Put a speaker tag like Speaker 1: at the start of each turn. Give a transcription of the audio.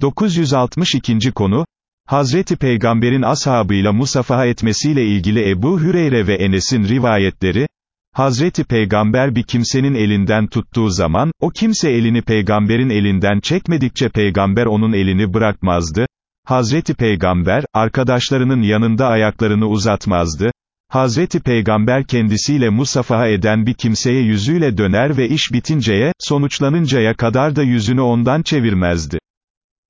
Speaker 1: 962. konu, Hazreti Peygamber'in ashabıyla musafaha etmesiyle ilgili Ebu Hüreyre ve Enes'in rivayetleri, Hazreti Peygamber bir kimsenin elinden tuttuğu zaman, o kimse elini peygamberin elinden çekmedikçe peygamber onun elini bırakmazdı. Hazreti Peygamber, arkadaşlarının yanında ayaklarını uzatmazdı. Hazreti Peygamber kendisiyle musafaha eden bir kimseye yüzüyle döner ve iş bitinceye, sonuçlanıncaya kadar da yüzünü ondan çevirmezdi.